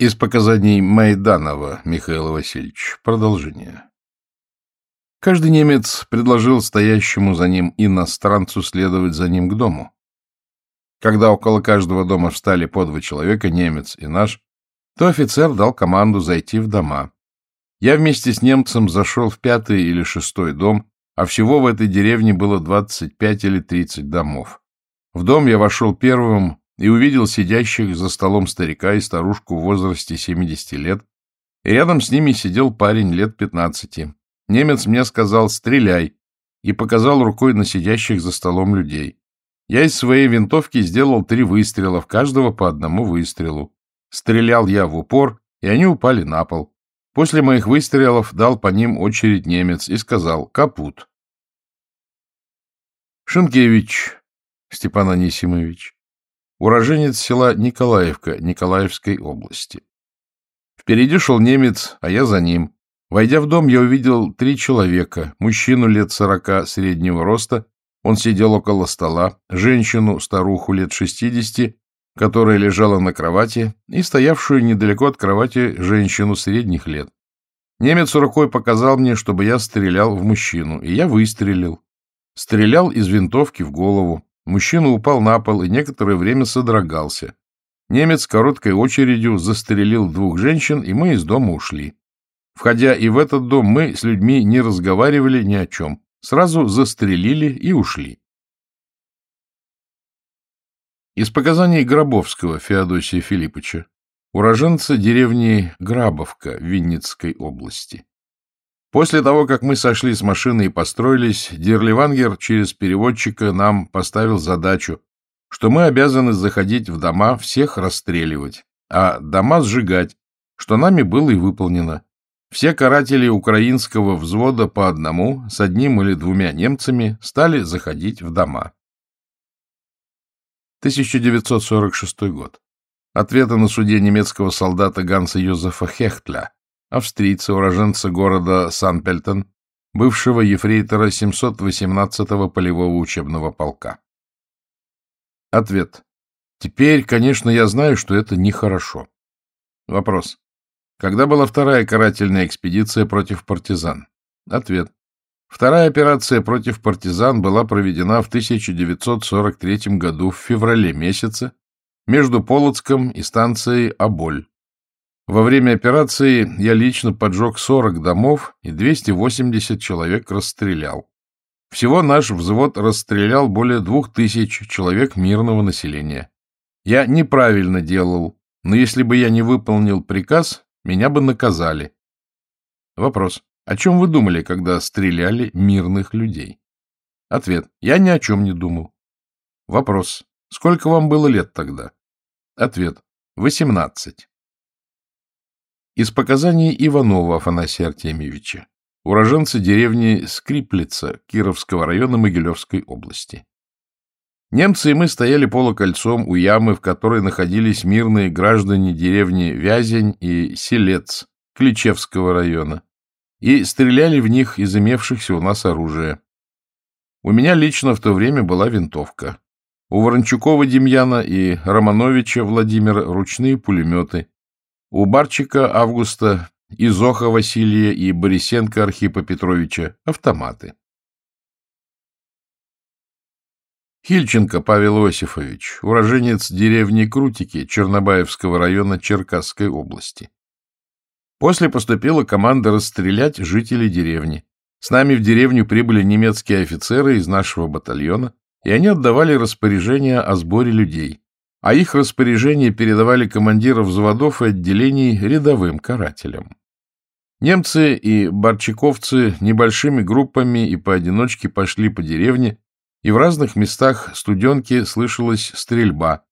Из показаний Майданова Михаила Васильевича. Продолжение. Каждый немец предложил стоящему за ним иностранцу следовать за ним к дому. Когда около каждого дома встали по два человека, немец и наш, то офицер дал команду зайти в дома. Я вместе с немцем зашел в пятый или шестой дом, а всего в этой деревне было 25 или 30 домов. В дом я вошел первым и увидел сидящих за столом старика и старушку в возрасте 70 лет, и рядом с ними сидел парень лет 15. Немец мне сказал «стреляй» и показал рукой на сидящих за столом людей. Я из своей винтовки сделал три выстрела, в каждого по одному выстрелу. Стрелял я в упор, и они упали на пол. После моих выстрелов дал по ним очередь немец и сказал «капут». Шенкевич Степан Анисимович уроженец села Николаевка Николаевской области. Впереди шел немец, а я за ним. Войдя в дом, я увидел три человека, мужчину лет сорока среднего роста, он сидел около стола, женщину, старуху лет шестидесяти, которая лежала на кровати, и стоявшую недалеко от кровати женщину средних лет. Немец рукой показал мне, чтобы я стрелял в мужчину, и я выстрелил. Стрелял из винтовки в голову. Мужчина упал на пол и некоторое время содрогался. Немец короткой очередью застрелил двух женщин, и мы из дома ушли. Входя и в этот дом, мы с людьми не разговаривали ни о чем. Сразу застрелили и ушли. Из показаний Гробовского Феодосия Филипповича, уроженца деревни Грабовка Винницкой области. После того, как мы сошли с машины и построились, Дирливангер через переводчика нам поставил задачу, что мы обязаны заходить в дома, всех расстреливать, а дома сжигать, что нами было и выполнено. Все каратели украинского взвода по одному, с одним или двумя немцами, стали заходить в дома. 1946 год. Ответы на суде немецкого солдата Ганса Йозефа Хехтля австрийца, уроженца города Санпельтон, бывшего ефрейтора 718-го полевого учебного полка. Ответ. Теперь, конечно, я знаю, что это нехорошо. Вопрос. Когда была вторая карательная экспедиция против партизан? Ответ. Вторая операция против партизан была проведена в 1943 году в феврале месяце между Полоцком и станцией Аболь. Во время операции я лично поджег 40 домов и 280 человек расстрелял. Всего наш взвод расстрелял более двух тысяч человек мирного населения. Я неправильно делал, но если бы я не выполнил приказ, меня бы наказали. Вопрос. О чем вы думали, когда стреляли мирных людей? Ответ. Я ни о чем не думал. Вопрос. Сколько вам было лет тогда? Ответ. Восемнадцать. Из показаний Иванова Афанасия Артемьевича, уроженца деревни Скриплица Кировского района Могилевской области. Немцы и мы стояли полукольцом у ямы, в которой находились мирные граждане деревни Вязень и Селец Кличевского района, и стреляли в них из имевшихся у нас оружия. У меня лично в то время была винтовка. У Ворончукова Демьяна и Романовича Владимира ручные пулеметы, у Барчика Августа, Изоха Василия и Борисенко Архипа Петровича автоматы. Хильченко Павел Иосифович, уроженец деревни Крутики Чернобаевского района Черкасской области. После поступила команда расстрелять жителей деревни. С нами в деревню прибыли немецкие офицеры из нашего батальона, и они отдавали распоряжение о сборе людей а их распоряжение передавали командиров взводов и отделений рядовым карателям. Немцы и борчаковцы небольшими группами и поодиночке пошли по деревне, и в разных местах студенки слышалась стрельба.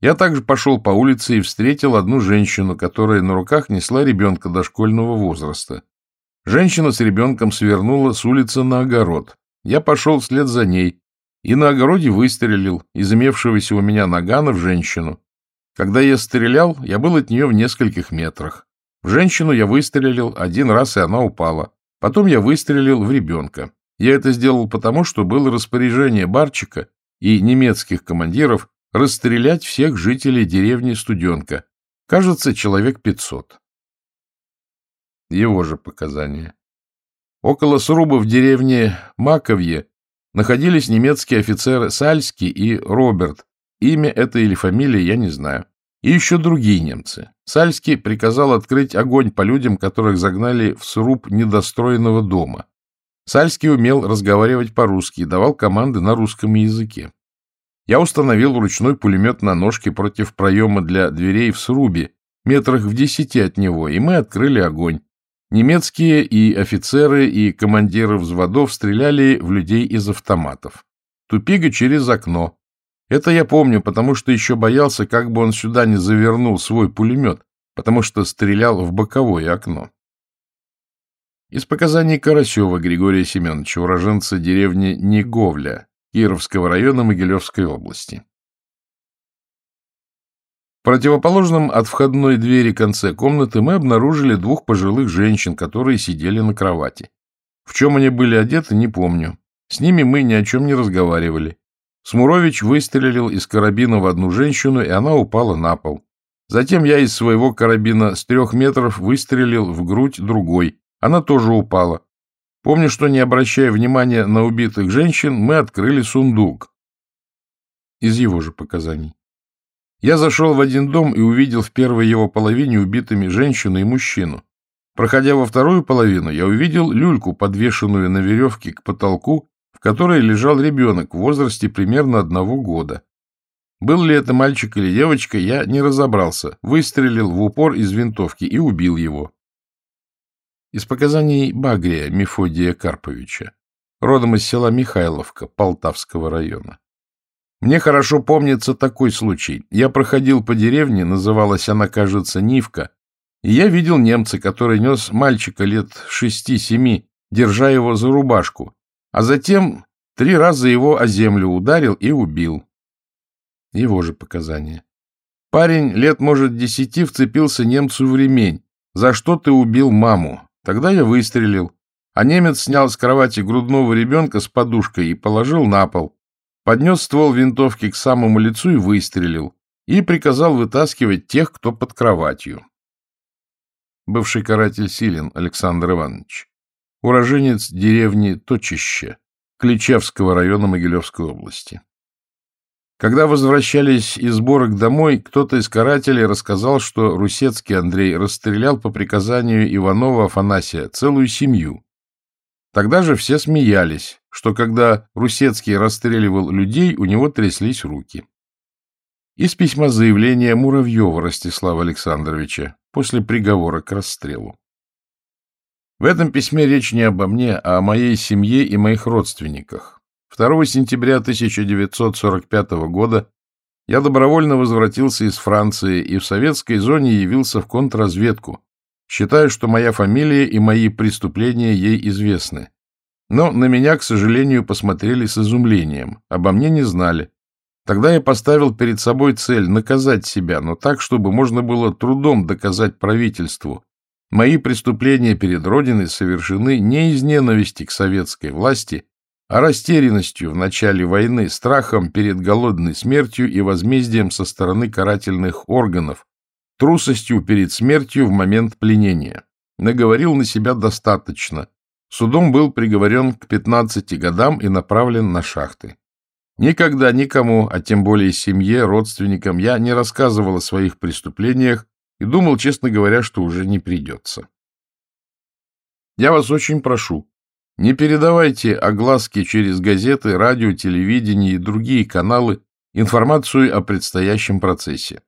Я также пошел по улице и встретил одну женщину, которая на руках несла ребенка дошкольного возраста. Женщина с ребенком свернула с улицы на огород. Я пошел вслед за ней, и на огороде выстрелил из имевшегося у меня нагана в женщину. Когда я стрелял, я был от нее в нескольких метрах. В женщину я выстрелил один раз, и она упала. Потом я выстрелил в ребенка. Я это сделал потому, что было распоряжение Барчика и немецких командиров расстрелять всех жителей деревни Студенка, Кажется, человек пятьсот. Его же показания. Около сруба в деревне Маковье находились немецкие офицеры Сальский и Роберт. Имя это или фамилия я не знаю. И еще другие немцы. Сальский приказал открыть огонь по людям, которых загнали в сруб недостроенного дома. Сальский умел разговаривать по-русски и давал команды на русском языке. Я установил ручной пулемет на ножке против проема для дверей в срубе, метрах в десяти от него, и мы открыли огонь. Немецкие и офицеры, и командиры взводов стреляли в людей из автоматов. Тупига через окно. Это я помню, потому что еще боялся, как бы он сюда не завернул свой пулемет, потому что стрелял в боковое окно. Из показаний Карасева Григория Семеновича, уроженца деревни Неговля, Кировского района Могилевской области. В противоположном от входной двери конце комнаты мы обнаружили двух пожилых женщин, которые сидели на кровати. В чем они были одеты, не помню. С ними мы ни о чем не разговаривали. Смурович выстрелил из карабина в одну женщину, и она упала на пол. Затем я из своего карабина с трех метров выстрелил в грудь другой. Она тоже упала. Помню, что, не обращая внимания на убитых женщин, мы открыли сундук. Из его же показаний. Я зашел в один дом и увидел в первой его половине убитыми женщину и мужчину. Проходя во вторую половину, я увидел люльку, подвешенную на веревке к потолку, в которой лежал ребенок в возрасте примерно одного года. Был ли это мальчик или девочка, я не разобрался, выстрелил в упор из винтовки и убил его. Из показаний Багрия Мефодия Карповича, родом из села Михайловка Полтавского района. Мне хорошо помнится такой случай. Я проходил по деревне, называлась она, кажется, Нивка, и я видел немца, который нес мальчика лет шести-семи, держа его за рубашку, а затем три раза его о землю ударил и убил. Его же показания. Парень лет, может, десяти вцепился немцу в ремень. За что ты убил маму? Тогда я выстрелил, а немец снял с кровати грудного ребенка с подушкой и положил на пол, поднес ствол винтовки к самому лицу и выстрелил, и приказал вытаскивать тех, кто под кроватью. Бывший каратель Силин Александр Иванович, уроженец деревни Точище, Кличевского района Могилевской области. Когда возвращались из сборок домой, кто-то из карателей рассказал, что Русецкий Андрей расстрелял по приказанию Иванова Афанасия целую семью. Тогда же все смеялись, что когда Русецкий расстреливал людей, у него тряслись руки. Из письма заявления Муравьева Ростислава Александровича после приговора к расстрелу. В этом письме речь не обо мне, а о моей семье и моих родственниках. 2 сентября 1945 года я добровольно возвратился из Франции и в советской зоне явился в контрразведку, считая, что моя фамилия и мои преступления ей известны. Но на меня, к сожалению, посмотрели с изумлением, обо мне не знали. Тогда я поставил перед собой цель наказать себя, но так, чтобы можно было трудом доказать правительству. Мои преступления перед Родиной совершены не из ненависти к советской власти, а растерянностью в начале войны, страхом перед голодной смертью и возмездием со стороны карательных органов, трусостью перед смертью в момент пленения. Наговорил на себя достаточно. Судом был приговорен к 15 годам и направлен на шахты. Никогда никому, а тем более семье, родственникам, я не рассказывал о своих преступлениях и думал, честно говоря, что уже не придется. Я вас очень прошу, не передавайте огласки через газеты, радио, телевидение и другие каналы информацию о предстоящем процессе.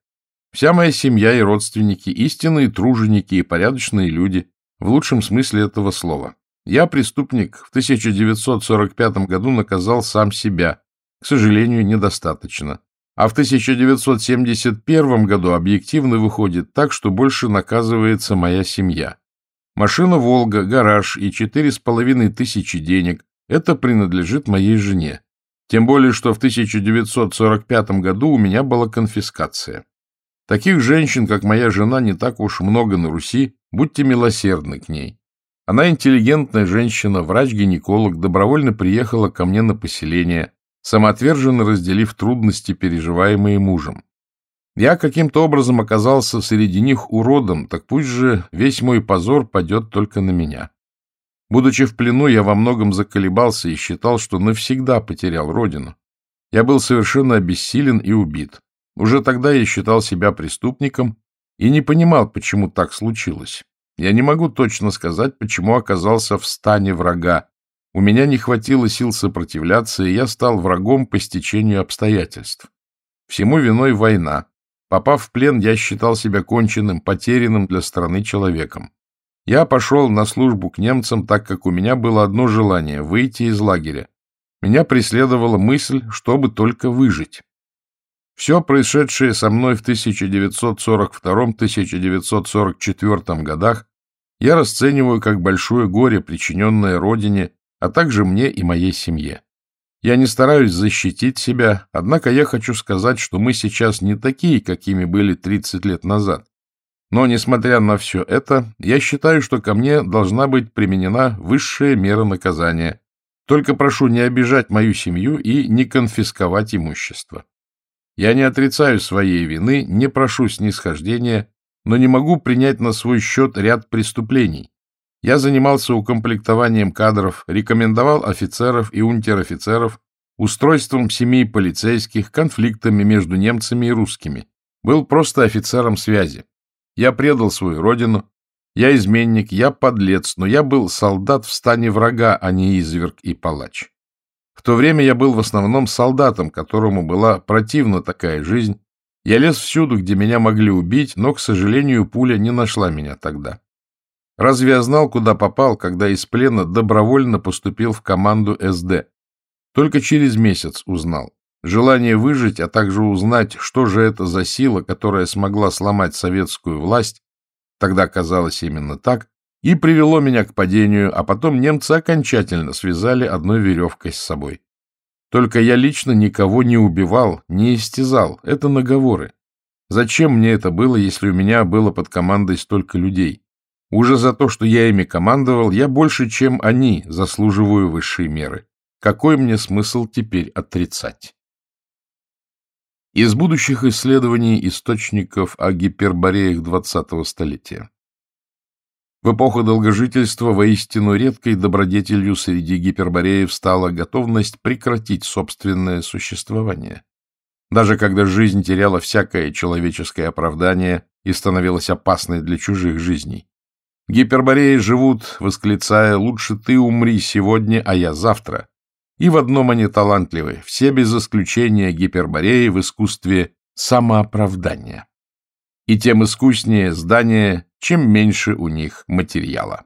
Вся моя семья и родственники – истинные труженики и порядочные люди, в лучшем смысле этого слова. Я, преступник, в 1945 году наказал сам себя, к сожалению, недостаточно. А в 1971 году объективно выходит так, что больше наказывается моя семья. Машина «Волга», гараж и четыре с половиной тысячи денег – это принадлежит моей жене. Тем более, что в 1945 году у меня была конфискация. Таких женщин, как моя жена, не так уж много на Руси, будьте милосердны к ней. Она интеллигентная женщина, врач-гинеколог, добровольно приехала ко мне на поселение, самоотверженно разделив трудности, переживаемые мужем. Я каким-то образом оказался среди них уродом, так пусть же весь мой позор падет только на меня. Будучи в плену, я во многом заколебался и считал, что навсегда потерял родину. Я был совершенно обессилен и убит. Уже тогда я считал себя преступником и не понимал, почему так случилось. Я не могу точно сказать, почему оказался в стане врага. У меня не хватило сил сопротивляться, и я стал врагом по стечению обстоятельств. Всему виной война. Попав в плен, я считал себя конченным, потерянным для страны человеком. Я пошел на службу к немцам, так как у меня было одно желание — выйти из лагеря. Меня преследовала мысль, чтобы только выжить. Все происшедшее со мной в 1942-1944 годах я расцениваю как большое горе, причиненное Родине, а также мне и моей семье. Я не стараюсь защитить себя, однако я хочу сказать, что мы сейчас не такие, какими были 30 лет назад. Но, несмотря на все это, я считаю, что ко мне должна быть применена высшая мера наказания. Только прошу не обижать мою семью и не конфисковать имущество. Я не отрицаю своей вины, не прошу снисхождения, но не могу принять на свой счет ряд преступлений. Я занимался укомплектованием кадров, рекомендовал офицеров и унтер-офицеров, устройством семей полицейских, конфликтами между немцами и русскими. Был просто офицером связи. Я предал свою родину, я изменник, я подлец, но я был солдат в стане врага, а не изверг и палач. В то время я был в основном солдатом, которому была противна такая жизнь. Я лез всюду, где меня могли убить, но, к сожалению, пуля не нашла меня тогда. Разве я знал, куда попал, когда из плена добровольно поступил в команду СД? Только через месяц узнал. Желание выжить, а также узнать, что же это за сила, которая смогла сломать советскую власть, тогда казалось именно так, и привело меня к падению, а потом немцы окончательно связали одной веревкой с собой. Только я лично никого не убивал, не истязал, это наговоры. Зачем мне это было, если у меня было под командой столько людей? Уже за то, что я ими командовал, я больше, чем они, заслуживаю высшей меры. Какой мне смысл теперь отрицать? Из будущих исследований источников о гипербореях XX столетия. В эпоху долгожительства воистину редкой добродетелью среди гипербореев стала готовность прекратить собственное существование. Даже когда жизнь теряла всякое человеческое оправдание и становилась опасной для чужих жизней. Гипербореи живут, восклицая «Лучше ты умри сегодня, а я завтра», и в одном они талантливы, все без исключения гипербореи в искусстве самооправдания. И тем искуснее здание, чем меньше у них материала.